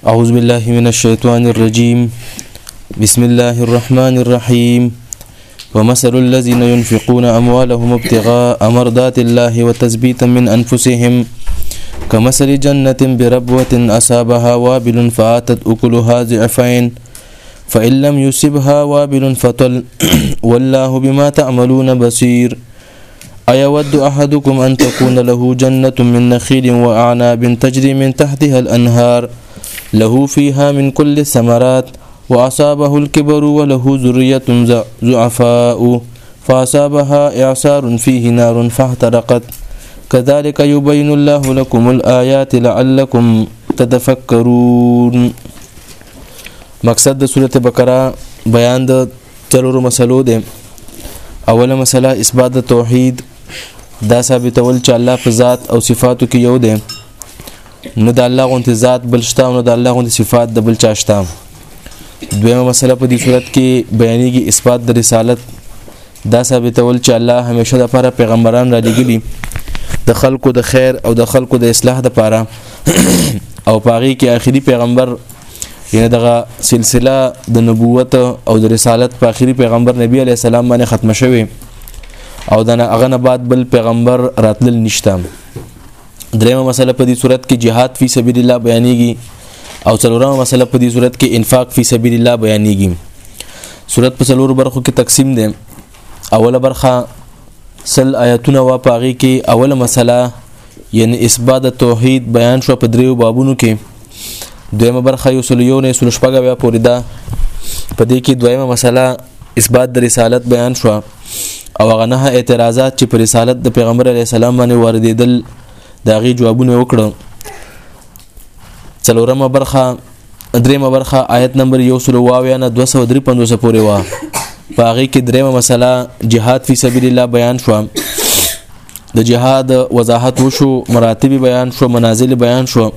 أعوذ بالله من الشيطان الرجيم بسم الله الرحمن الرحيم ومثل الذين ينفقون أموالهم ابتغاء مرضات الله وتثبيتا من أنفسهم كمثل جنة بربوة أصابها وابل فآتت أكلها ضعفين فإن لم يصبها وابل فطل والله بما تعملون بصير أيود أحدكم أن تكون له جنة من نخيل وأعناب تجري من تحتها الأنهار له فيها من كل الثمرات وأصابه الكبر وله ذرية ضعفاء فأصابها إعصار فيه نار فاحترقت كذلك يبين الله لكم الآيات لعلكم تتفكرون مقصد د سورته بقره بیان د چلورو مسلو ده اوله مسله اثبات د توحید دا ثابتول چې الله په ذات او صفاتو کې یو دی نه د الله غونته ذات بل شته او نه د الله غونته صفات د بل چا شته دویمه مسله په دې صورت کې بیانېږي اثبات د رسالت دا ثابتول چې الله همیشه د لپاره پیغمبران را لګلی د خلکو د خیر او د خلکو د اصلاح لپاره او پاغي کې آخري پیغمبر یعنی دغه سلسله د نبوت او د رسالت په اخري پیغمبر نبی علی السلام باندې ختم شوه او دنه هغه نه بعد بل پیغمبر راتلل نشته دریمه مسله په دې صورت کې جهاد فی سبیل الله بیانېږي او څلورمه مسله په دې صورت کې انفاق فی سبیل الله بیانېږي صورت په څلور برخو کې تقسیم ده اوله برخه سل آیاتونه وا پاغي کې اوله مسله یعنی اثبات توحید بیان شو په دریو بابونو کې دویمه برخه یو سل یو نه سل شپږه بیا پوری ده په دې کې دویمه مسله اثبات د رسالت بیان شو او هغه نه اعتراضات چې پر رسالت د پیغمبر علی السلام باندې واردېدل دا غي جوابونه وکړو څلورمه برخه دریمه برخه آیت نمبر 122 نه 253 پورې وا پاغي کې دریمه مسله جهاد فی سبیل الله بیان شو د جهاد وضاحت وشو مراتب بیان شو منازل بیان شو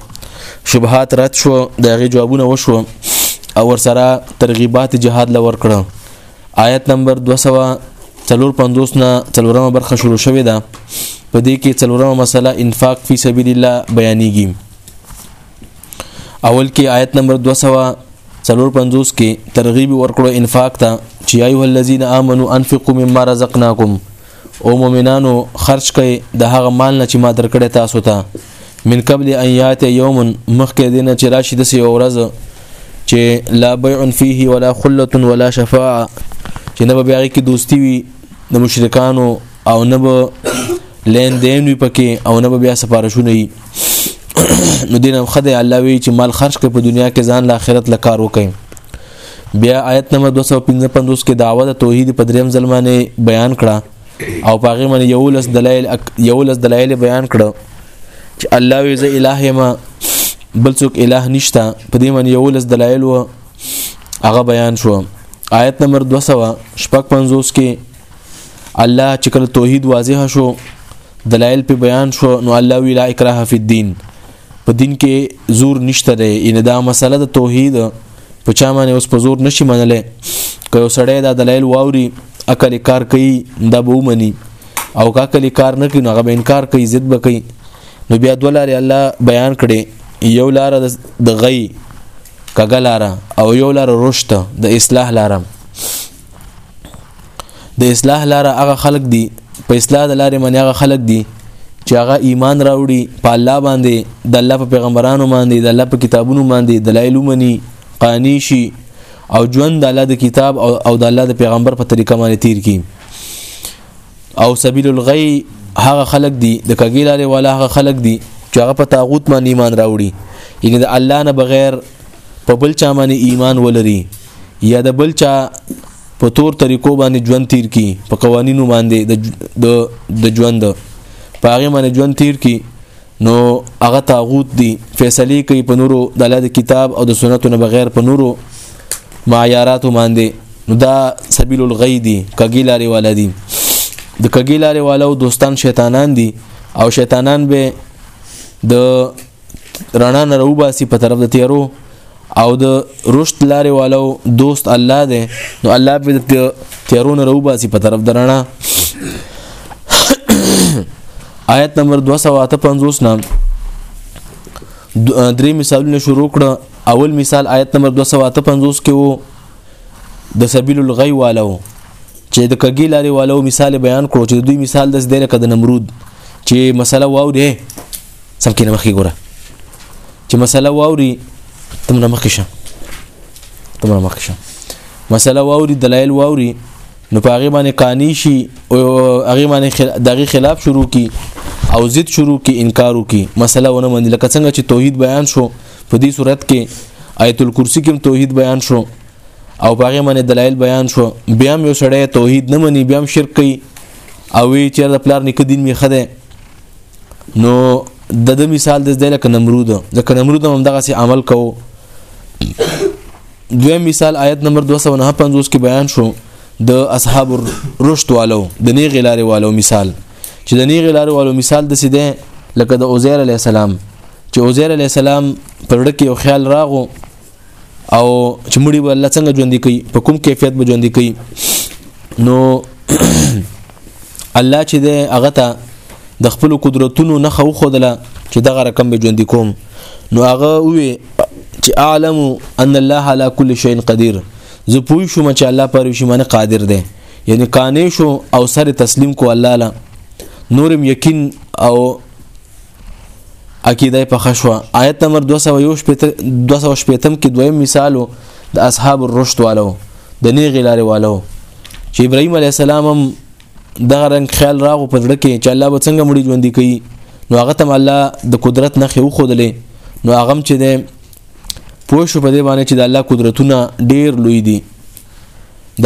شبهات رد شو د غي جوابونه وشو او ورسره ترغیبات جهاد لور کړو آیت نمبر 254 نه څلورمه برخه شروع شوې ده په دې کې څلورمه مسله انفاق فی سبیل الله بیانېږي اول کې آیت نمبر 254 کې ترغیب ورکړو انفاق ته چې ایه الذین آمنو انفقوا مما رزقناکم او مؤمنانو خرج کړئ د هغه مال نه چې ما درکړی تاسو ته من قبل ان یات یوم مخکې دینه چې راشي د سی ورځ چې لا بیع فيه ولا خلت ولا شفاعه چې نه به بیا کې دوستی وي د مشرکانو او نه به لین دین وي پکې او نه به بیا سفارشونه وي نو دین خدای الله وی چې مال خرج کړي په دنیا کې ځان له آخرت لکار وکړي بیا آیت نمبر 255 کې دعوت توحید په دریم ځلمانه بیان کړه او پاغه من یولس دلایل یولس دلایل بیان کړو چې الله وی زه الہ ما بل څوک الہ نشتا په دې من یولس دلایل و هغه بیان شو آیت نمبر 255 کې الله چې کله توحید واضح شو دلایل په بیان شو نو الله وی لا اکراه فی الدین په دین کې زور نشته دی ان دا مسله د توحید په چا باندې اوس په زور نشي منلې که یو سړی دا دلایل واوري عقل کار کوي دا به ومني او که عقل کار نه کوي نو هغه به انکار کوي ضد به کوي نو بیا دوه لارې الله بیان کړي یو لار د غي کګلاره او یو لار رشد د اصلاح لاره د اصلاح لار هغه خلق دي په اصلاح د لارې منی هغه خلق دي چې هغه ایمان راوړي په الله باندې د الله په پیغمبرانو باندې د الله په کتابونو باندې دلایل مني قانع شي او ژوند د الله د کتاب او, او د الله د پیغمبر په طریقه باندې تیر کی او سبیل الغی هغه خلق دي د کګی لارې والا هغه خلق دي چې هغه په تاغوت باندې ایمان راوړي یعنی د الله نه بغیر په بل چا باندې ایمان ولري یا د بل چا په تور طریقو باندې ژوند تیر کی په قوانینو باندې د د د ژوند په هغه باندې ژوند تیر کی نو هغه طاغوت دی فیصله کوي په نورو د الله د کتاب او د سنتو نه بغیر په نورو معیارات باندې نو دا سبیل الغی دی کګی لارې والا دی د کګی لارې والا او دوستان شیطانان دي او شیطانان به د رڼا نه روباسي په طرف د تیارو او د رشد لارې والو دوست الله دی نو الله به د تیارو نه روباسي په طرف د رڼا آیت نمبر 258 نام درې مثالونه شروع کړه اول مثال آیت نمبر 258 کې وو د سبیل الغی والو چې د کګی لارې والو مثال بیان کړو چې دوی مثال د دې لکه د نمرود چې مسله واو دی سم کینه مخکې ګوره چې مسله واوري تمره مخکې شه تمره مخکې شه مسله واوري دلایل واوري نو په هغه باندې قانع شي او هغه باندې دغه خلاف شروع کی او ضد شروع کی انکار وکي مسله ونه مند لکه څنګه چې توحید بیان شو په دې صورت کې آیت الکرسی کې توحید بیان شو او باغې باندې دلایل بیان شو بیا یو سړی توحید نه مني بیا شرک کوي او وی چې د پلار نکدین می خده نو د د مثال د ځای لکه نمرود ځکه نمرود هم دغه سي عمل کو دویم مثال آیت نمبر 259 کې بیان شو د اصحاب رشد والو د نی غلاره والو مثال چې د نی غلاره والو مثال د سیده لکه د عزیر علی السلام چې عزیر علی السلام پر ډکه یو خیال راغو او چې مړي به الله څنګه ژوند کوي په کوم کیفیت به ژوند کوي نو الله چې ده هغه ته د خپل قدرتونو نه خو خودله چې دغه رقم به ژوند کوم نو هغه وی چې اعلم ان الله على كل شيء قدير زه پوه شوم چې الله پر شي باندې قادر دی یعنی قانع شو او سر تسلیم کو الله لا نورم یقین او عقیده په خشوا آیت نمبر 218 کې دویم مثال د اصحاب الرشد والو د نیغې لارې والو چې ابراهيم عليه السلام هم دغه رنګ خیال راغو په ځړه کې چې الله به څنګه مړي ژوند کوي نو هغه تم الله د قدرت نه خو خودلې نو هغه چې ده پوه شو په دې باندې چې د الله قدرتونه ډېر لوی دي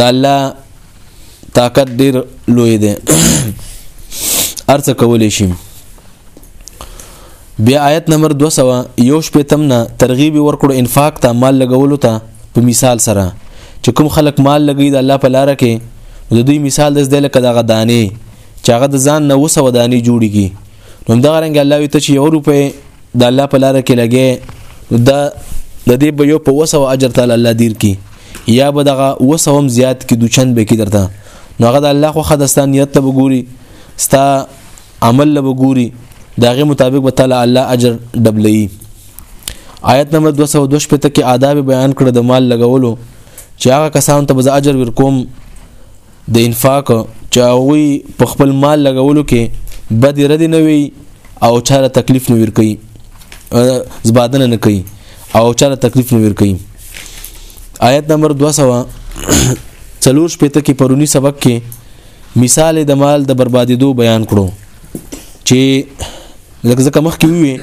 د الله طاقت ډیر لوی دی ارڅ کولې شي بیا آیت نمبر 200 یو شپې تمنا ترغیب ورکړو انفاق ته مال لګولو ته په مثال سره چې کوم خلک مال لګي د الله په لار کې د دوی مثال د دې لکه دغه دانه چې هغه د ځان نه وسو دانه جوړیږي نو دا رنګ الله وي ته چې یو روپې د الله په لار کې لګې دا د دې به یو په وسو اجر تعالی الله دیر کی یا به دغه وسوم زیات کی دوچند به کی درته نو هغه د الله خو خدستان نیت ته وګوري ستا عمل له وګوري داغه مطابق به تعالی الله اجر دبلې آیت نمبر 222 پته کې آداب بیان کړ د مال لګولو چې هغه کسان ته به اجر ورکوم د انفاق چې هغوی په خپل مال لګولو کې بدې ردې نه وي او چاله تکلیف نه ورکي زبادنه نه کوي او چاله تکلیف نه ورکي آیت نمبر 200 څلور شپته کې پرونی سبق کې مثال د مال د بربادیدو بیان کړو چې لکه ځکه مخکې وي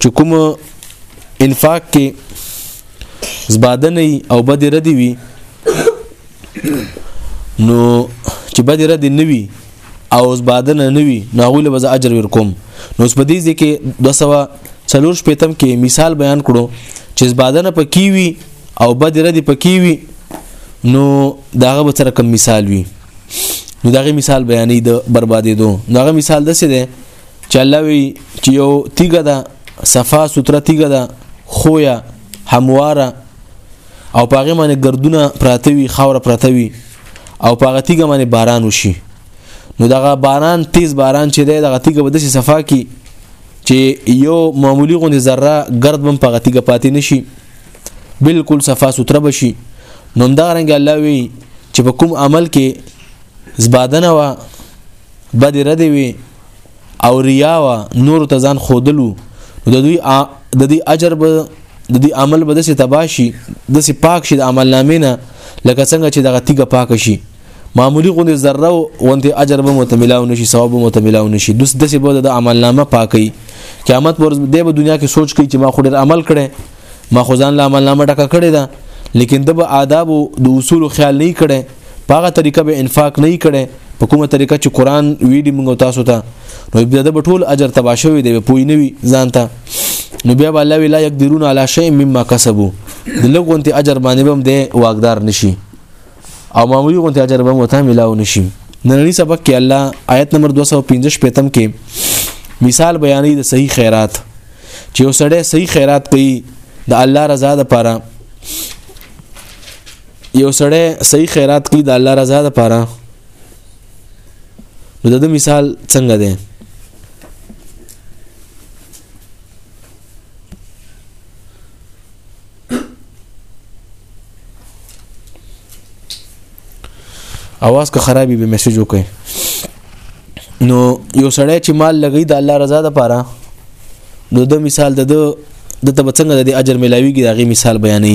چې کوم انفاق کې زبادنې او بد ردی وي نو چې بد رد نه وي او اوس بادن نه وي نو هغه له وځ اجر ور کوم نو اوس په دې ځکه 240 شپتم کې مثال بیان کړو چې بادن په کی وي او بد رد په کی وي نو داغه به سره کوم مثال وي نو داغه مثال بیانې د بربادې دو داغه مثال د څه دی چې الله وی چې یو تیګه ده صفا سوتره تیګه ده خویا همواره او په هغه باندې ګردونه پراته وي خاور پراته وي او په هغه تیګه باندې باران وشي نو دغه باران تیز باران چې دی دغه تیګه به د صفا کی چې یو معمولی غوندې ذره ګرد بم په هغه تیګه پاتې نشي بالکل صفا سوتره بشي نو دا رنګ الله وی چې په کوم عمل کې زبادنه وا بد رد وي او ریا وا نور ته ځان خودلو د دوی د دې اجر به د دې عمل به د سي تباشي د سي پاک شي د عمل نامې نه لکه څنګه چې دغه تیګه پاک شي معمولی غونې ذره غونې اجر به متملاو نشي ثواب به متملاو نشي د دې به د عمل نامه پاکي قیامت پر د دنیا کې سوچ کوي چې ما خو ډیر عمل کړي ما خو ځان له عمل نامه ډکه کړې ده لیکن د به آداب او د اصول خیال نه کړي په هغه طریقه به انفاق نه کړي په کومه طریقه چې قران ویلي موږ تاسو ته نو بیا د ټول اجر تبا شوی دی پوی نه وي ځان ته نو بیا الله ویلا یقدرون علی شیء مما کسبوا د لګونتي اجر باندې بم دی واقدار نشي او معمولی غونتي اجر بم وته ملاو نشي نننی سبق کې الله آیت نمبر 215 پیتم کې مثال بیانې د صحیح خیرات چې یو سړی صحیح خیرات کوي د الله رضا لپاره یو سړی صحیح خیرات کوي د الله رضا لپاره نو د مثال څنګه دی اواز که خرابې به میسج وکړي نو یو سړی چې مال لګی د الله رضا د پاره نو د مثال د د تبڅنګ د اجر ملاویږي دغه مثال بیانې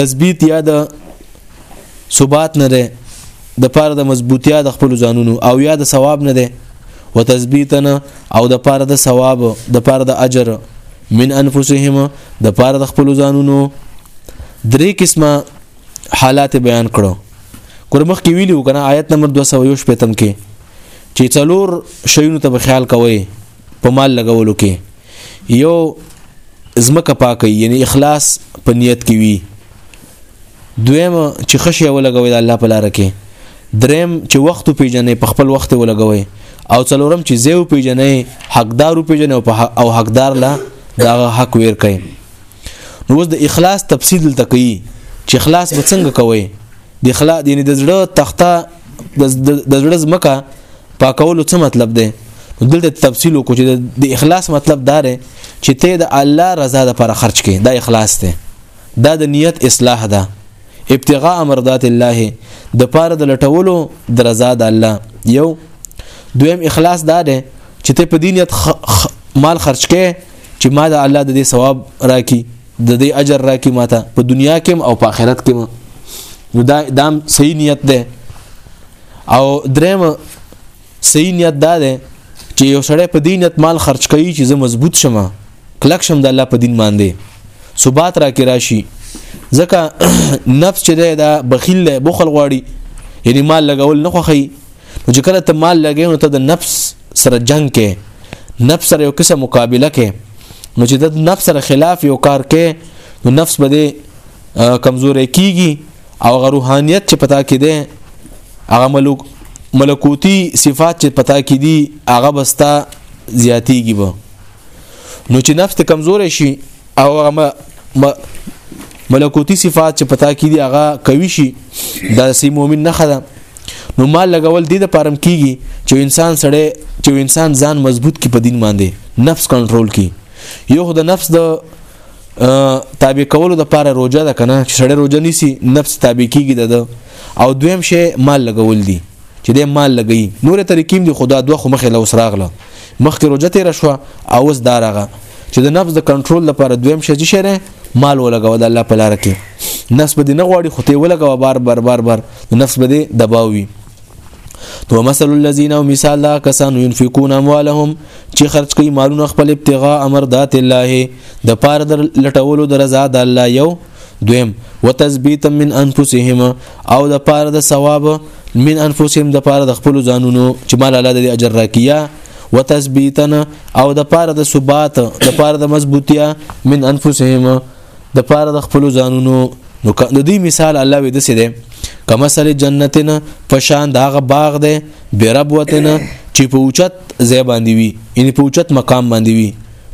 تثبیت یا د ثبات نه ده د پاره د مضبوطیا د خپل ځانونو او یا د ثواب نه ده وتثبیتنا او د پاره د ثواب د پاره د اجر من انفسهم د پاره د خپل ځانونو درې قسمه حالات بیان کړو کورمخ کې ویلو کنه آیت نمبر 200 شپتم کې چې څلور شیونو ته خیال کوئ په مال لګولو کې یو زمکه پاکي یعنی اخلاص په نیت کې وي دویم چې خشیه ولګوي د الله په لار کې دریم چې وخت پیژنې په خپل وخت ولګوي او څلورم چې زیو پیژنې حقدار پیژنې او حقدار لا دا حق ویر کوي نو اوس د اخلاص تفصیل دلته کوي چې اخلاص به څنګه کوي د اخلاص یعنی د زړه تخته د زړه زمکه پاکولو څه مطلب دی نو دلته تفصیل وکړو چې د اخلاص مطلب دا دی چې ته د الله رضا لپاره خرج کړي دا اخلاص دی دا د نیت اصلاح ده ابتغاء مرضات الله د پاره د لټولو د رضا د الله یو دویم اخلاص دا دی چې ته په دینیت خ... خ... مال خرج کړي چې ما د الله د دې ثواب راکړي د دې اجر راکړي ماته په دنیا کې او په آخرت کې نو دا دام صحیح نیت ده او دریم صحیح نیت دا ده چې یو سړی په دین نیت مال خرج کوي چې زه مضبوط شم کلک شم د الله په دین باندې ثبات را کې راشي ځکه نفس چې ده دا بخیل له بخل غواړي یعنی مال لګول نه خوخی نو چې کله ته مال لګې نو ته د نفس سره جنگ کې نفس سره یو قسم مقابله کې نو چې د نفس سره خلاف یو کار کې نو نفس به کمزورې کیږي او هغه روحانيت چې پتا کې دی هغه ملوک ملکوتی صفات چې پتا کې دي هغه بستا زیاتیږي به نو چې نفس ته کمزور شي او هغه ملکوتی صفات چې پتا کې دي هغه کوي شي د سی مؤمن نه خده نو مال لګول دي د پرم کیږي چې انسان سړی چې انسان ځان مضبوط کی په دین باندې نفس کنټرول کی یو د نفس د تابع کولو د پاره روزه ده کنه چې سړی روزه نیسی نفس تابع کیږي ده او دویم شی مال لګول دي چې د مال لګي نور طریقې دي خدا دوه خو مخه لوس راغله مخکې روزه تیر شو او اوس دارغه چې د نفس د کنټرول لپاره دویم شی شری مال ولګو د الله په لار کې نفس به نه غواړي خو ته ولګو بار بار بار بار نفس به دباوي ومثل الذين او مثال دا کسانو ينفقون اموالهم چې خرج کوي مالونه خپل ابتغاء امر ذات الله د پاره د لټولو د رضا د الله یو دویم وتثبیتا من انفسهم او د پاره د ثواب من انفسهم د پاره د خپل ځانونو چې مال الله د اجر راکیا وتثبیتا او د پاره د ثبات د پاره د مضبوطیا من انفسهم د پاره د خپل ځانونو نو د دې مثال الله وې دسه ده کما سره جنتنا پشان دا غ باغ ده بیرب وتنه چې په اوچت ځای باندې وي یعنی په اوچت مقام باندې وي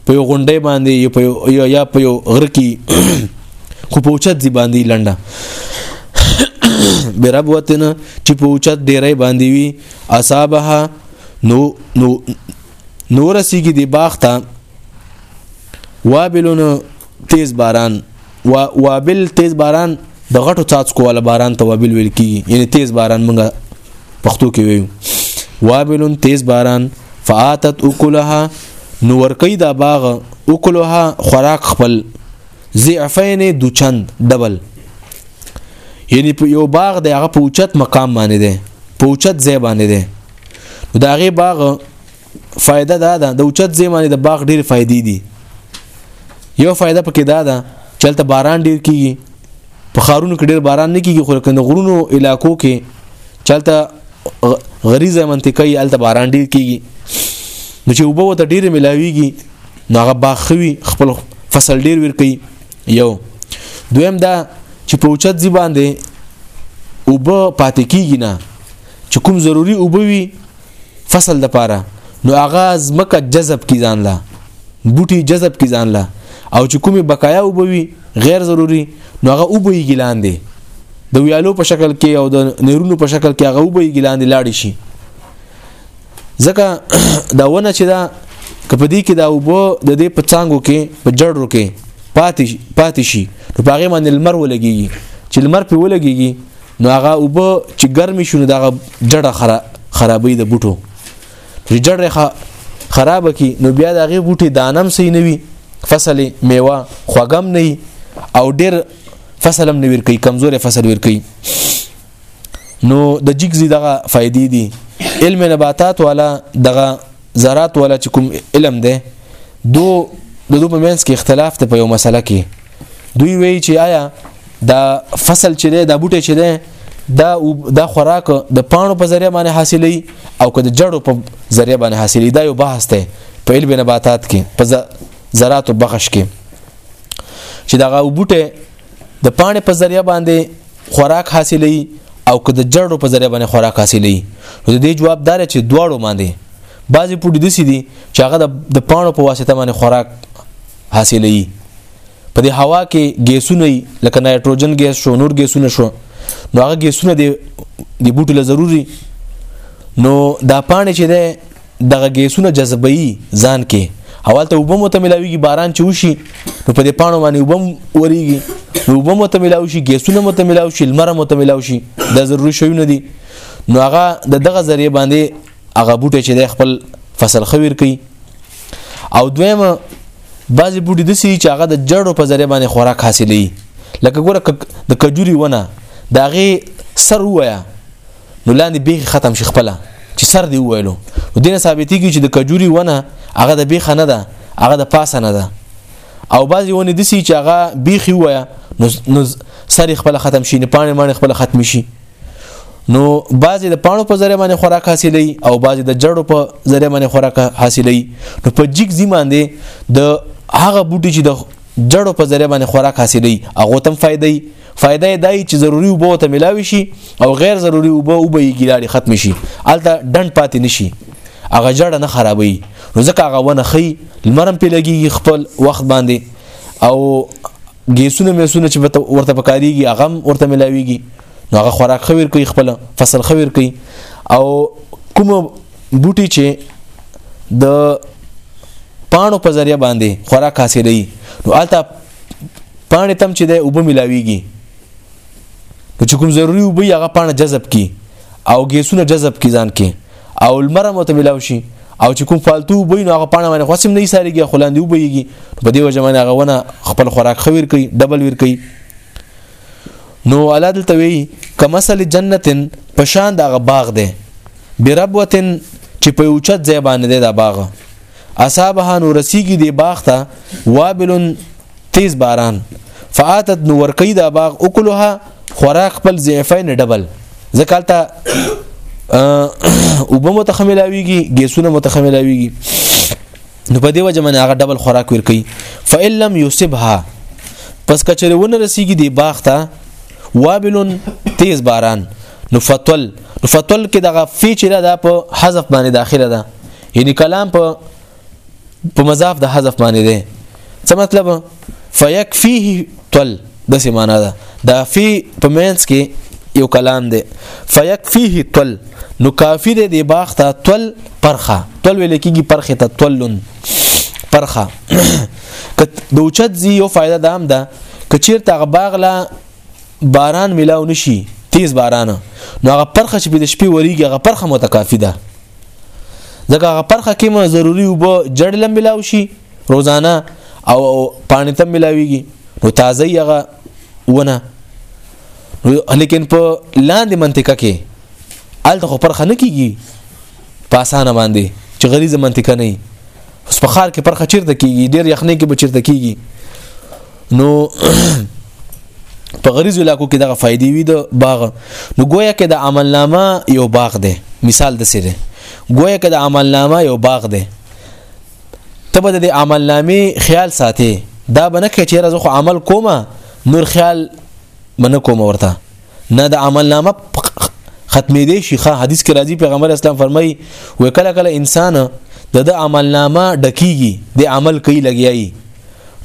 په یو غونډې باندې یا په یو غر کې خو په اوچت ځای باندې لنډه برب وتنه چې په اوچت ډیرې باندې وي اصابها نو نو نور سیګي دی باغ ته وابلون تیز باران و وابل تیز باران د غټو څاڅکو ولا باران ته وابل ویل کیږي یعنی تیز باران موږ پښتو کې ویو وابل تیز باران فاتت اکلها نو ورکی دا باغ اکلها خوراک خپل ضعفین دو چند ډبل یعنی په یو باغ د هغه په اوچت مقام باندې ده په اوچت ځای باندې ده دا غي باغ فائدہ دا ده د اوچت زمانه د باغ ډیر فائدې دي یو فائدہ پکې دا ده چې تل باران ډیر کیږي په خارونو کې ډیر باران نه کیږي خو کنه غرونو علاقو کې چلته غریزه منطقه یې الته باران ډیر کیږي نو چې وبو ته ډیر ملاویږي نو هغه باخوي خپل فصل ډیر ور کوي یو دویم دا چې په اوچت ځی باندې وب پاتې کیږي نه چې کوم ضروری وبوي فصل د پاره نو هغه زمکه جذب کی ځان لا بوټي جذب کی ځان لا او چې کومه بقایا وبوي غیر ضروری نو هغه وبوي ګلاندې د ویالو په شکل کې او د نیرونو په شکل کې هغه وبوي ګلاندې لاړ شي ځکه دا ونه چې دا کپدې کې دا وبو د دې په څنګو کې په جړو کې پاتې پاتې شي نو په هغه باندې لمر ولګي چې لمر په ولګي نو هغه اوبه چې ګرمې شونه دغه جړه خرا خرابې د بوټو چې جړه خراب کی نو بیا دغه بوټي دانم سي نه وي فصل میوه خوګم نه او ډیر فصلم نه ور کوي کمزورې فصل ور کوي نو د جګزي دغه فائدې دي علم نباتات والا دغه زراعت والا چې کوم علم ده دو د دوه مینس کې اختلاف ته په یو مسله کې دوی وی چې آیا دا فصل چې دی دا بوټي چې دی دا دا خوراک د پانو په ذریعہ باندې حاصلې او که د جړو په ذریعہ باندې حاصلې دا یو بحث دی په علم نباتات کې په زراعت او بخش کې چې دا غو بوټي د پانې په ذریعہ باندې خوراک حاصلې او که د جړو په ذریعہ باندې خوراک حاصلې نو د دې جوابدار چې دواړو باندې بعضی پوډې دسی دي چې هغه د پانو په واسطه باندې خوراک حاصلې په دې هوا کې ګیسونه لکه نایټروجن ګیس شو نور ګیسونه شو نو هغه ګیسونه د د بوټو له ضروری نو دا پانی چې ده دغه ګیسونه جذبوي ځان کې اولته وبو متملاویږي باران چې وشي نو په دې پانو باندې وبم وریږي نو وبو متملاو شي ګیسونه متملاو شي لمر متملاو شي دا ضروري شوی نه دي نو هغه د دغه ذریعہ باندې هغه بوټي چې د خپل فصل خویر کوي او دویمه بعضی بوټي د سي چې هغه د جړو په ذریعہ باندې خوراک حاصلې لکه ګوره د کجوري ونه داغه سر وایا نو لاندې به ختم شي خپل چې سر دی وایلو دینه ثابتې کی چې د کجوري ونه هغه د بیخ نه ده هغه د پاسه نه ده او بعضی ونه د سي چې هغه بیخ وایا نو سر خپل ختم شي نه پانه مان خپل ختم شي نو بعضی د پانو په ذریعہ باندې خوراک حاصلې او بعضی د جړو په ذریعہ باندې خوراک حاصلې نو په جګ زیمان دی د هغه بوټي چې د جړو په ذریعہ باندې خوراک حاصلې هغه تم فائدې فائدې دای چې ضروری وبو ته ملاوي شي او غیر ضروری وبو وبې ګیلاړي ختم شي الته ډند پاتې نشي هغه جړه نه خرابوي نو ځکه هغه ونه خي لمرم په لګي خپل وخت باندې او ګیسونه میسونه چې ورته پکاريږي هغه ورته ملاويږي نو هغه خوراک خویر کوي خپل فصل خویر کوي او کوم بوټي چې د پانو په ذریعہ باندې خوراک حاصلې نو الته پانې تم چې د اوبه ملاويږي نو چې کوم ضروری وبي هغه پانه جذب کی او ګیسونه جذب کی ځان کې او لمر مو ته ملاو شي او چې کوم فالتو وبوي نو هغه پانه باندې خوسم نه ساريږي خلاندې وبويږي په دې وجه باندې هغه ونه خپل خوراک خویر کوي ډبل ویر کوي نو الله دلته وی کمثل جنتن پشان دغه باغ دی بربوتن چې په اوچت ځای باندې دی دا باغ اصابها نو رسیږي دی باغ ته وابلن تیز باران فاتت نو ورکی دا باغ اکلها خوراک خپل ضعفین ډبل زکالتا او به متخملاویږي ګیسونه متخملاویږي نو په دی وجه من هغه ډبل خوراک ورکی فإن لم يصبها پس کچره ونه رسیږي دی باغ ته وابلن تیز باران نو فتول نو فتول کې دغه فی چې دا په حذف باندې داخله ده یعنی کلام په په مضاف د حذف باندې ده څه مطلب فیکفیه تل د څه معنا ده دا فی په مینس کې یو کلام دی فیکفیه تل نو کافی دی د باغ ته تل پرخه تل ویل کېږي پرخه ته تلن پرخه که د اوچت زی یو فائدہ دام ده که چیرته هغه باغ لا باران ملاو نشي تیز باران نو هغه پرخه چې په شپې وریږي هغه پرخه متکافي ده ځکه هغه پرخه کې مو ضروری وبو جړ لم ملاو شي روزانه او پانی تم ملاويږي نو تازه یغه ونه لیکن په لاندې منطقه کې الته خو پرخه نه کیږي په اسانه باندې چې غریزه منطقه نه اوس په خار کې پرخه چیرته کیږي ډیر یخنې کې به چیرته کیږي نو په غریزو علاقو کې دغه فائدې وي د باغ نو گویا کې د عملنامه یو باغ دی مثال د سره گویا کې د عملنامه یو باغ دی ته به د عملنامې خیال ساتي دا به نه کې چې راځو خو عمل کومه نور خیال منه کوم ورته نه د عمل نامه ختمې دی شي ښه حدیث کې راځي پیغمبر اسلام فرمایي و کله کله انسان د د عمل نامه ډکیږي د عمل کوي لګیایي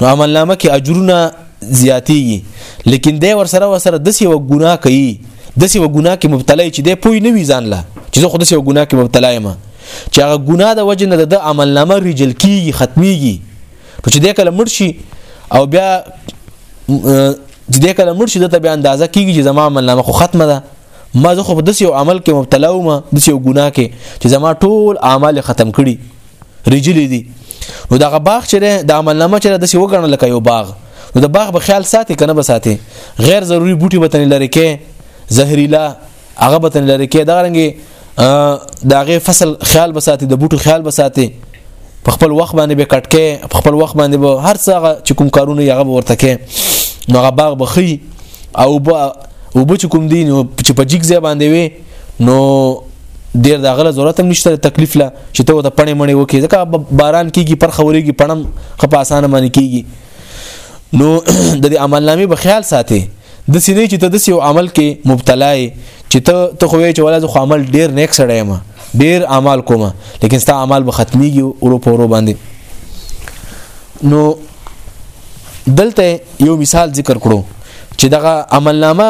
نو عمل نامه کې اجرونه زیاتیږي لیکن د ور سره ور سره د سی و ګناه کوي د سی و ګناه کې مبتلا چې د پوی نه وی ځان لا چې زه خو د سی و ګناه کې مبتلا یم چې هغه ګناه د وجه نه د عمل نامه رجل کیږي ختميږي نو چې د کله مړ شي او بیا چې د کله مړ شي د ته بیا اندازه کیږي چې زما عمل نامه خو ختمه ده ما زه خو په داسې یو عمل کې مبتلا وم داسې یو ګناه کې چې زما ټول اعمال ختم کړي رجلې دي نو دغه باغ چې د عمل نامه چې داسې وګڼل لکه یو باغ نو د باغ به خیال ساتي کنه به ساتي غیر ضروری بوټي به تنه لري کې زهريلا هغه به تن لري کې دا رنګي دا غي فصل خیال بساتي د بوټو خیال بساتي په خپل وخت باندې به کټکه په خپل وخت باندې به هر څه چې کوم کارونه یغه ورته کې نو هغه باغ بخي او با او به کوم دین چې په جګ ځای باندې وي نو ډیر دا غله ضرورت هم نشته تکلیف لا چې ته د پړې مړې وکې ځکه باران کیږي پر خوريږي پړم خپ اسانه باندې کیږي نو د عمل نامې به خیال ساتي د سې نه چې ته د سې عمل کې مبتلا یې چې ته ته خو یې چې ولا زه خو عمل ډیر نیک سړی ما ډیر اعمال کوم لیکن ستا اعمال به ختميږي اورو پورو باندې نو دلته یو مثال ذکر کړو چې دغه عملنامه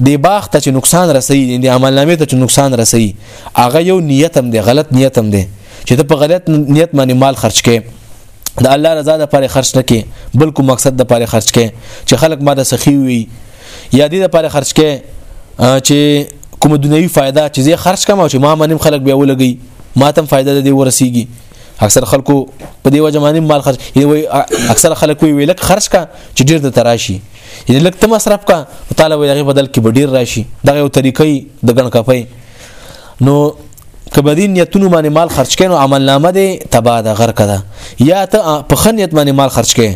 د باغ ته چې نقصان رسي د عملنامه ته چې نقصان رسي هغه یو نیت هم دی غلط نیت هم دی چې ته په غلط نیت باندې مال خرج کړي د الله رضا د پاره خرج نه کې بلکې مقصد د پاره خرج کې چې خلک ما د سخی وي یا دې د پاره خرج کې چې کوم دنیوي فایده چې زه خرج کوم او چې ما منم خلک بیا ولګي ما تم فایده دې ورسیږي اکثر خلکو په دی وجه باندې مال خرج یوي اکثر خلک وی ویلک خرج کا چې ډیر د تراشي یعنی لک تم مصرف کا تعالی وی هغه بدل کې ډیر راشي دغه یو طریقې د ګڼ کپي نو که بدی نیتونو باندې مال خرج کین او عمل نامه دی تبا ده غرق ده یا ته په خنیت باندې مال خرج کین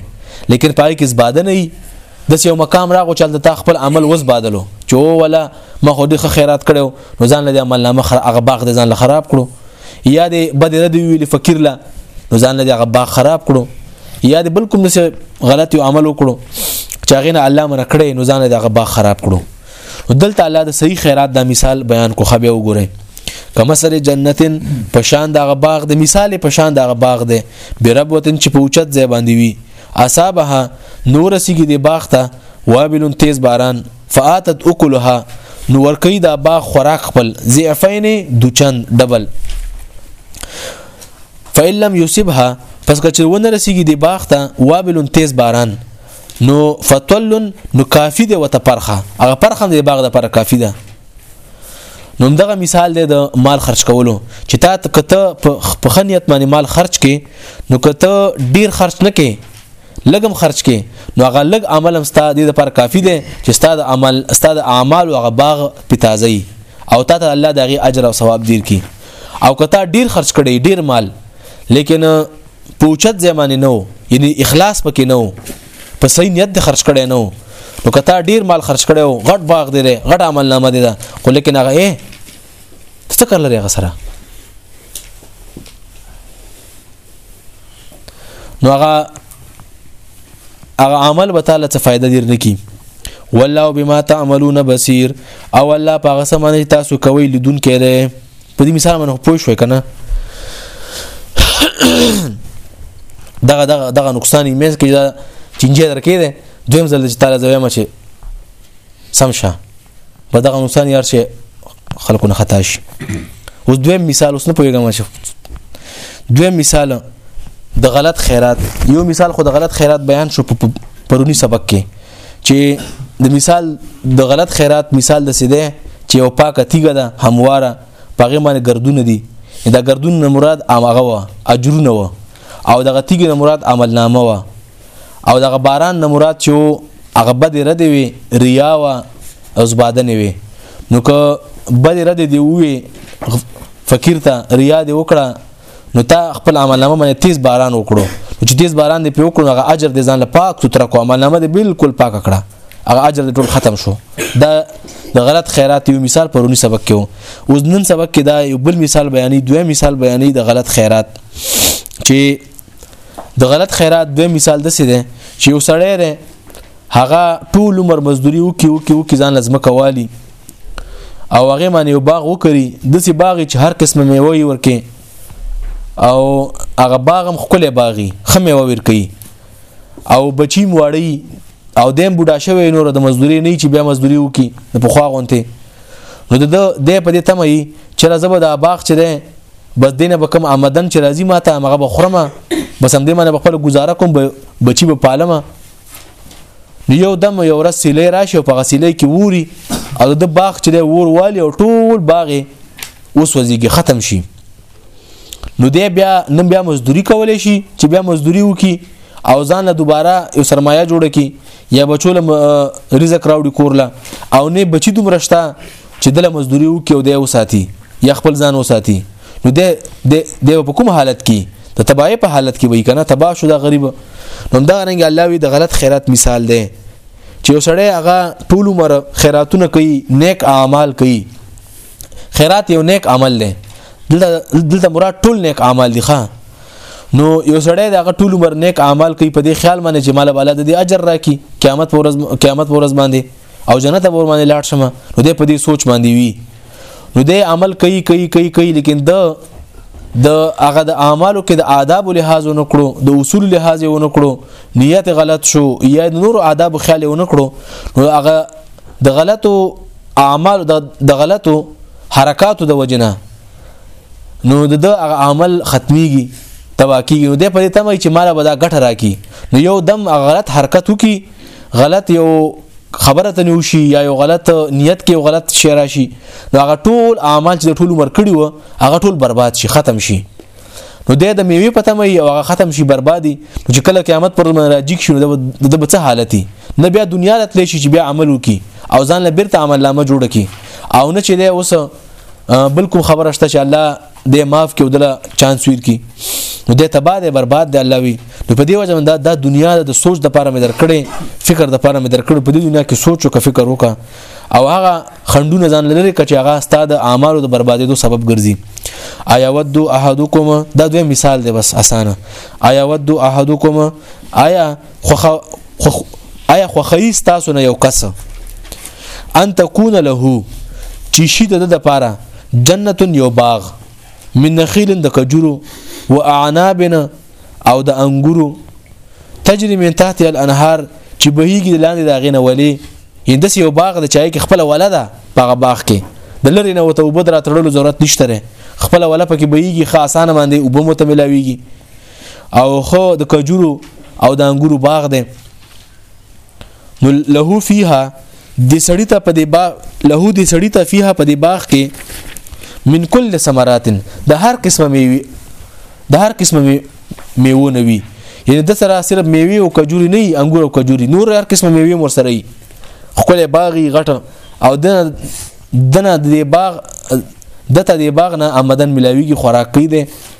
لیکن پای کې زباده نه د یو مقام راغو چل د تا خپل عمل وس بادلو چې ولا ما خو د خیرات کړو نو ځان له عمل نامه خر هغه باغ د ځان له خراب کړو یا د بد رد ویل فقیر لا نو ځان له هغه باغ خراب کړو یا د بل کوم غلط عمل وکړو چې هغه نه الله من کړې نو ځان له هغه باغ خراب کړو دلته الله د صحیح خیرات دا مثال بیان کو خبه وګورئ کما سره جنتن پشان د باغ د مثال پشان د باغ ده بربوتن چې پوچت ځای باندې وي اصابها نور سیګي د باغ ته وابل تیز باران فاتت اکلها نو ورکی دا باغ خوراک خپل ضعفین دوچن ډبل فإن لم يصبها پس کچر ونه رسیږي د باغ ته وابل تیز باران نو فتول نو کافی دی وته پرخه هغه پرخه دی باغ د پر کافی ده نو دغه مثال دی د مال خرج کولو چې تا کته په خنیت باندې مال خرج کې نو کته ډیر خرج نه کې لګم خرج کې نو هغه لګ عمل هم ستاسو د لپاره کافی دی چې ستاسو عمل ستاسو اعمال او هغه باغ پتازي او تا ته الله دغه اجر او ثواب دیر کی او کته ډیر خرج کړي ډیر مال لیکن پوچت زمانه نو یعنی اخلاص پکې نو په صحیح نیت د خرج کړي نو نو کته ډیر مال خرج کړي او غټ باغ دی غټ عمل نامه دی دا خو لیکن هغه اے څه کار لري هغه سره نو هغه هغه عمل به تعالی څه فائدہ دیر نکي والله بما تعملون بصير او الله پاغه سمانه تاسو کوي لدون کړي په دې مثال باندې پوه شوې کنه دغه دغه دغه نقصان یې مې کې دا چنجه درکې ده دویم ځل چې تعالی زویم چې سم شه په دغه نقصان یار شي خلکو نه خطا شي اوس دویم مثال اوس نه پوهیږم چې دویم مثال د غلط خیرات یو مثال خو د غلط خیرات بیان شو پرونی سبق کې چې د مثال د غلط خیرات مثال د سیده چې او پاکه تیګه ده همواره پغه باندې ګردونه دي دا ګردون نه مراد امغه و اجرونه و او دغه تیګه نه مراد عمل نامه و او دغه باران نه مراد چې هغه بد رد وي ریا و او زباده نه وي نو که بد رد دی وي فقیر ته ریا دی وکړه نو تا خپل عمل نامه باندې تیز باران وکړو چې تیز باران دی په وکړو هغه اجر دې ځان له پاک ستر کو عمل نامه دې بالکل پاک کړه هغه اجر دې ټول ختم شو دا د غلط خیرات یو مثال پرونی سبق کې وو اوس نن سبق کې دا یو بل مثال بیانې دوه مثال بیانې د غلط خیرات چې د غلط خیرات دوه مثال د څه دی چې یو سړی هغه ټول عمر مزدوري وکي وکي وکي ځان لازمه کوالي او هغه باندې یو باغ وکړي د سي باغ چې هر قسمه میوه یې ورکې او هغه باغ هم خپل باغی خمه ور کوي او بچی مواړی او دیم بوډا شوی نور د مزدوري نه چې بیا مزدوري وکي په خوا غونته نو د د په دې تمه یي چې راځه د باغ چې ده بس دینه به کوم آمدن چې راځي ماته هغه به خرمه بس هم دې منه خپل گزاره کوم بچی به پالمه نو یو دم یو ورځ سیلې راشي په غسیلې کې ووري او د باغ چې دی وور والی او ټول باغ اوس وځيږي ختم شي نو دی بیا نن بیا مزدوري کولای شي چې بیا مزدوري وکي او ځان له دوباره یو سرمایه جوړه کی یا بچو له رزق راوړي کورله او نه بچی دومره شته چې دله مزدوري وکي او دی وساتي یا خپل ځان وساتي نو د د په کوم حالت کې د تباہی په حالت کې وای کنه تباہ شو د غریب نو دا رنګ الله وی د غلط خیرات مثال دی چې وسړی هغه ټول عمر خیراتونه کوي نیک اعمال کوي خیرات یو نیک عمل دی دلته مراد ټول نیک اعمال دي ښا نو یو سړی دا ټول عمر نیک اعمال کوي په دې خیال باندې چې مال بالا د اجر راکي قیامت پر ورځ قیامت پر ورځ باندې او جنت به ورمانه لاړ شم نو دې په دې سوچ باندې وي نو دې عمل کوي کوي کوي کوي لیکن د د هغه د اعمالو کې د آداب لحاظ نه کړو د اصول لحاظ نه کړو نیت غلط شو یا نور آداب خیال نه کړو نو هغه د غلطو اعمال د غلطو حرکاتو د وجنه نو د هغه عمل ختميږي تبا کیږي نو د پرې تمه چې مال به دا ګټه راکې نو یو دم غلط حرکت وکي غلط یو خبره ته نیوشي یا یو غلط نیت کې یو غلط شی راشي نو هغه ټول اعمال چې ټول عمر کړی و هغه ټول برباد شي ختم شي نو د د میوي پته مې او هغه ختم شي بربادي چې کله قیامت پر من راځي شي نو د بچ حالتي نه بیا دنیا راتلې شي چې بیا عمل وکي او ځان له بیرته عمل نامه جوړ کی او نه چې له اوس بلکې خبره شته چې الله د معاف کې ودله چانس ویر کی نو د تبا د برباد د الله وی نو په دې وجه دا د دنیا د سوچ د پاره مې درکړې فکر د پاره مې درکړې په دې دنیا کې سوچ او فکر وکا او هغه خندونه ځان لري کچ هغه استاد اعمالو د بربادېدو سبب ګرځي ایا ود احدکم دا دوی مثال دی بس اسانه ایا ود احدکم آیا خوخ خوخ آیا خوخی تاسو نه یو کس ان تکون له چې شي د د پاره جنت یو باغ من نخیل د کجورو و اعنابنا او د انګورو تجري من تحت الانهار چې بهيږي لاندې دا غینه ولي یندس یو باغ د چای کې خپل ولا ده په باغ کې د لری نه وته وبدرا تړلو ضرورت نشته خپل ولا پکې بهيږي خاصانه باندې وبمو ته ملاويږي او خو د کجورو او د انګورو باغ دی نو له فيها د سړی ته په دې باغ له د سړی ته فيها په دې باغ کې من کل ثمرات د هر قسمه میوه د هر قسمه میوه نوي یعنی د سره صرف میوه او کجوري نه انګور او کجوري نور هر قسمه میوه مور سره خپل باغی غټه او دنه دنه د باغ دته د باغ نه آمدن ملاویږي خوراک کوي دي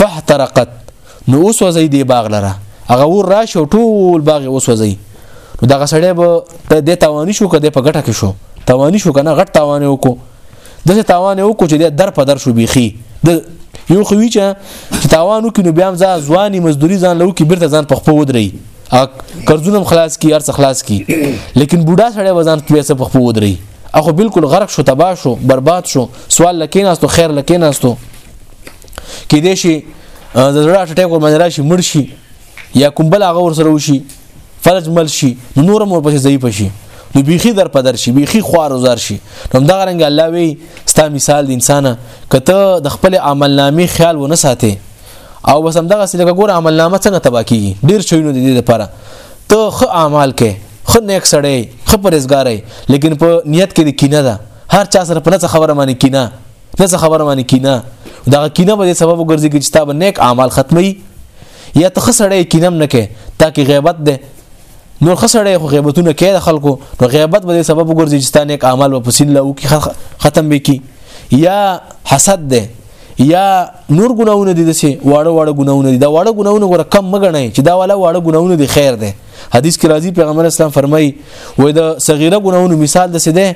فاحترقت نو اوس وځي دی باغ لره هغه ور راشه ټول باغ اوس وځي نو دغه سړی به د تاوانی شو کده په ګټه کې شو تاوانی شو کنه غټ تاوان وکړو دغه تاوان وکړو چې در په در شو بيخي د یو خوی چې تاوان وکړو بیا هم ځواني مزدوري ځان لو کې بیرته ځان په خپل ودري قرضونه خلاص کی ارڅ خلاص کی لیکن بوډا سړی وزن پیسې په خپل ودري اخو بالکل غرق شو تباه شو برباد شو سوال لکیناستو خیر لکیناستو کې دې شي د زړه اټیک ور باندې راشي مړ شي یا کوم بل هغه ور سره وشي فرج مل شي نو نور مور پسې ضعیف شي نو بیخي در پدر شي بیخي خوار وزار شي نو دا غرنګ الله وی ستا مثال د انسان کته د خپل عمل نامې خیال و نه ساتي او بس هم دغه سلګه ګور عمل نامه څنګه تبا کیږي ډیر شوی نو د دې لپاره ته خ اعمال کې خ نیک سړی خ پرېزګارې لیکن په نیت کې د کینه ده هر چا سره په څه خبره باندې کینه دغه خبره باندې کینه دغه کینه به سبب وګرځي چې تاب نیک اعمال ختمي یا ته خسړې کینم نه کې تاکي غیبت ده نور خسړې خو غیبتونه کې د خلکو نو غیبت به سبب وګرځي چې تا نیک اعمال په سیل او کې ختم وکي یا حسد ده یا نور ګناونه دي دسي واړه واړه ګناونه دي دا واړه ګناونه ګره کم مګنه چې دا والا واړه ګناونه دي خیر ده حدیث کې راځي پیغمبر اسلام فرمایي وې د صغیره ګناونو مثال د څه دی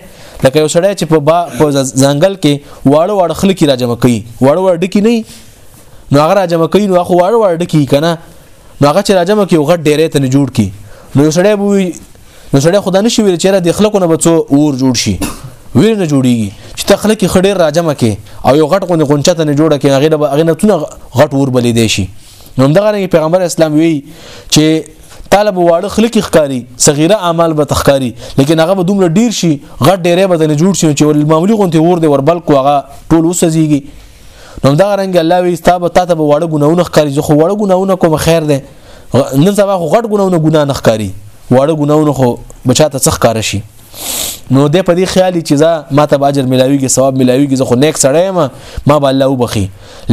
لکه یو سړی چې په با په ځنګل کې واړه واړه خلک را جمع کوي واړه واړه ډکی نه نو هغه را جمع کوي نو هغه واړه واړه ډکی کنه نو هغه چې را جمع کوي غټ ډیره ته جوړ کی نو یو سړی بو نو سړی خدا نشي ویل چې را د خلکو نه بچو اور جوړ شي ویر نه جوړیږي چې تخلق خډیر راجمه کې او یو غټ غونډه غونچه ته نه جوړه کې هغه هغه نه غټ ور بلې دی شي نو هم دغه رنګ پیغمبر اسلام وی چې طالب واړه خلک ښکاری صغیره اعمال به تخکاری لیکن هغه به دومره ډیر شي غټ ډیره به نه جوړ شي چې ول معمولی غونته ور دی ور بلکو هغه ټول وسځيږي نو دا رنګ الله وی ستاب ته به واړه ګناونه ښکاری زه خو واړه ګناونه کوم خیر ده نن سبا خو غټ ګناونه ګنا نه ښکاری واړه ګناونه خو بچاته څخ کار شي نو د په دې خیالي چې زه ما ته باجر ملاويږي ثواب ملاويږي زه خو نیک سړی ما ما به الله وبخي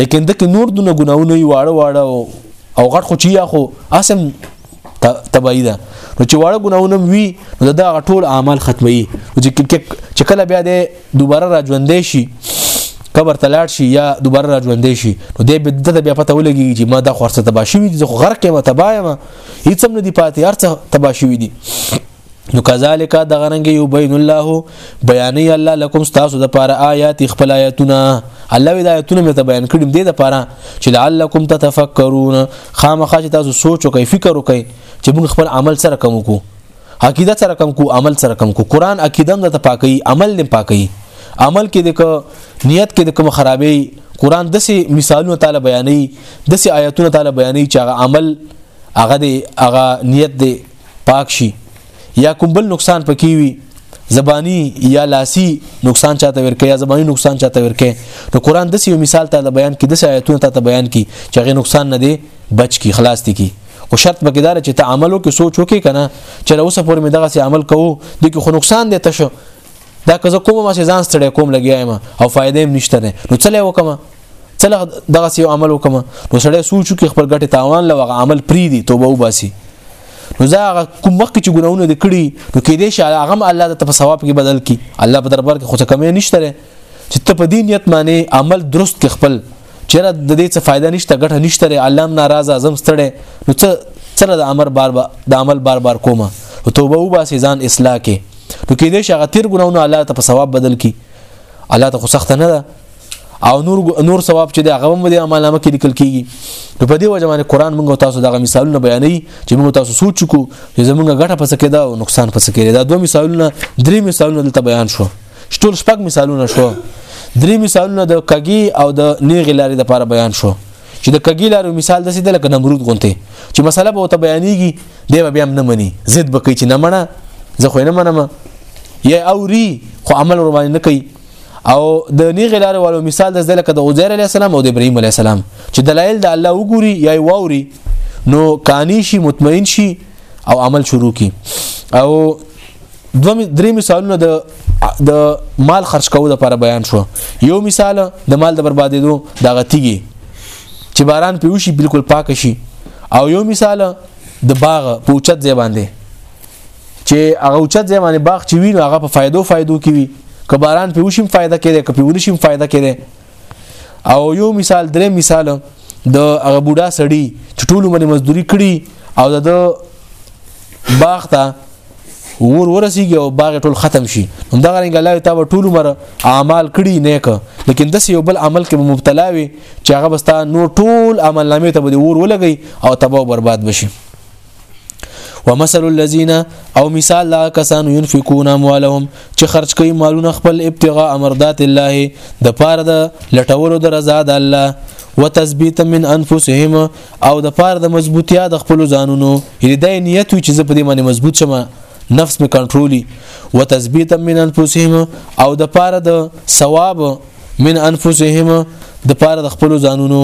لیکن دغه نور دونه ګناونه یې واړه واړه او غټ خو چیا خو اسم تبعی ده نو چې واړه ګناونه وي نو دا ټول اعمال ختمي چې کله بیا د دوباره را ژوندې شي قبر ته لاړ شي یا دوباره را ژوندې شي نو دې بدعت بیا پته ولګي چې ما دا خورسته تباشوي دي زه غرق یم تبایم هیڅ هم نه دی پاتې هرڅه تباشوي دي نو کذالک دغه رنګ یو بین الله بیانې الله لکم تاسو د پاره آیات خپل آیاتونه الله وی د آیاتونه مې ته بیان کړم دې د پاره چې لعلکم تتفکرون خامخا چې تاسو سوچ وکړئ فکر وکړئ چې موږ خپل عمل سره کوم کو عقیده سره کوم کو عمل سره کوم کو قران عقیده هم د پاکي عمل نه پاکي عمل کې د نیت کې د کوم خرابې قران دسي مثالونه تعالی بیانې دسي آیاتونه تعالی بیانې چې هغه عمل هغه د هغه نیت دی پاک شي یا کوم بل نقصان پکې وي زبانی یا لاسی نقصان چاته ورکه یا زبانی نقصان چاته ورکه نو قران د یو مثال ته د بیان کې د آیتونو ته بیان کې چې هغه نقصان نه دی بچ کی خلاص دي کی او شرط به کېدار چې ته عملو کې سوچ وکې کنه چې له اوسه پورې مې دغه سي عمل کوو د کې خو نقصان دی تشه دا که زه کومه ما ځان ستړی کوم لګیایم او فائدې هم نشته نو څه لې وکم څلغ دغه سیو عمل وکم نو سړی سوچو کې خپل ګټه تاوان لوغه عمل پری دی توبه وباسي نو دا کوم وخت چې ګناونه د کړی نو کې دې شاله هغه الله ته په ثواب کې بدل کی الله په دربار کې خو څه کمی نشته چې ته په دې نیت معنی عمل درست کې خپل چیرې د دې څه فائدہ نشته ګټه نشته الله ناراضه اعظم ستړي نو څه سره د امر بار با د عمل بار بار کومه او توبه و باسي ځان اصلاح کې نو کې دې شغه تیر ګناونه الله ته په ثواب بدل کی الله ته خو سخت نه ده او نور نور ثواب چې د هغه هم د عمل نامه کې لیکل کیږي نو په دې وجه باندې قران موږ تاسو دغه مثالونه بیانوي چې موږ تاسو سوچ کو چې زموږ ګټه پس کېده او نقصان پس کېده دا دوه مثالونه درې مثالونه دلته بیان شو شټول شپږ مثالونه شو درې مثالونه د کګي او د نیغې لارې لپاره بیان شو چې د کګي لارې مثال د سیده لکه نمرود غونته چې مسله به وته بیانېږي دی به بیا نه مني ضد بکې چې نه منه زه خو نه منم یا اوري خو عمل ور باندې نه کوي او د نیغه لار والو مثال د ځله کده عزیر علی السلام او د ابراهیم علی السلام چې دلایل د الله وګوري یا ووري نو کانی شي مطمئن شي او عمل شروع کی او دوه درې مثالونه د د مال خرج کولو لپاره بیان شو یو مثال د مال د بربادېدو د غتیږي چې باران پیوشي بالکل پاک شي او یو مثال د باغ پوچت ځای باندې چې هغه اوچت ځای باندې باغ چې وي نو هغه په فائدو فائدو کې وي که باران په وشیم فائدہ کړي که په ونشیم فائدہ کړي او یو مثال درې مثال د هغه بوډا سړی چې ټول عمر مزدوري کړي او د باغ ته ور ورسیږي او باغ ټول ختم شي دا غرنګ الله تعالی ټول عمر اعمال کړي نیک لیکن د یو بل عمل کې مبتلا وي چې هغه بستا نور ټول عمل نامې ته به ور ولګي او تباہ برباد بشي ومثل الذين او مثال لا کسان ينفقون اموالهم چې خرج کوي مالونه خپل ابتغاء مرضات الله د پاره د لټولو د رضا د الله وتثبيتا من انفسهم او د پاره د مضبوطیا د خپل ځانونو یی د نیت چې زه په دې باندې مضبوط شم نفس می کنټرولي وتثبيتا من انفسهم او د پاره د ثواب من انفسهم د پاره د خپل ځانونو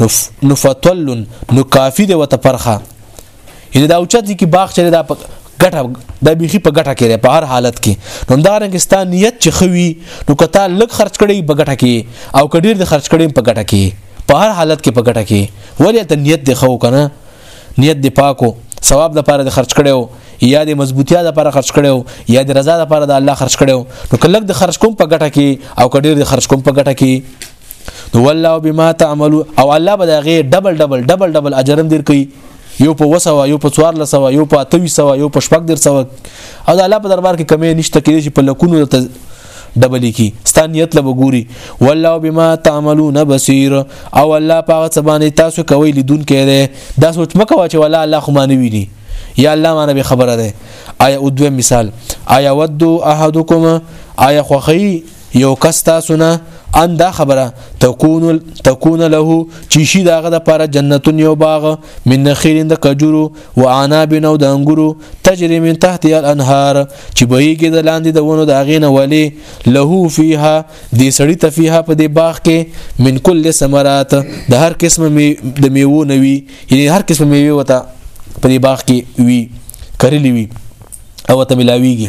نو فتل نو کافی دی وته پرخه یعنی دا اوچت کی باغ چره دا ګټه د بیخي په ګټه کې په هر حالت کې نو دا رنګستان نیت چې خوي نو کته لږ خرج کړي په ګټه کې او کډیر د خرج کړي په ګټه کې په هر حالت کې په ګټه کې ولې ته نیت دی خو کنه نیت دی پاکو ثواب د پاره د خرج کړو یا د مضبوطیا د لپاره خرج کړو یا د رضا د لپاره د الله خرج کړو نو کله د خرج کوم په ګټه کې او کډیر د خرج کوم په ګټه کې نو والله بما تعملوا او الله به دا غي ډبل ډبل ډبل ډبل اجرم دیر کوي یو په وسو یو په 1400 یو په 2300 یو په 1400 او د الله په دربار کې کمی نشته کېږي چې په لکونو د ډبلې کی ستانیت له وګوري والله بما تعملون بصير او الله پاغه سبانه تاسو کوي لیدون کړي دا سوچ مکو چې والله الله خو مانوي دي یا الله مانه به خبره ده آیا او دوه مثال آیا ودو احدکم آیا خوخی یو کس تاسو نه ان دا خبره تكون تكون له چې شي داغه د پاره جنتون یو باغ من نخیل د کجورو و عناب نو د انګورو تجري من تحت الانهار چې بهيږي د لاندې د ونو د اغینه ولی له فيها د سړی تفيها په دې باغ کې من کل ثمرات د هر قسم می د میوه نوي یعنی هر قسم میوه وته په دې باغ کې وی کرلی وی او ته ملاویږي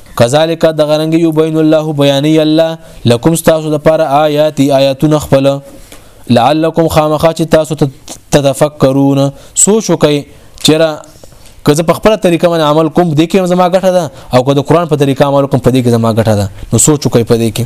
کذالک دغه رنګ یبین الله بیانی الله لکم تاسو د پاره آیات آیاتونه خپل لعلکم خامخا چې تاسو تتفکرون سوچ وکئ چیرې که زه په خپل طریقه باندې عمل کوم د کې زما ګټه ده او که د قران په طریقه عمل کوم په دې کې زما ګټه ده نو سوچ وکړئ په دې کې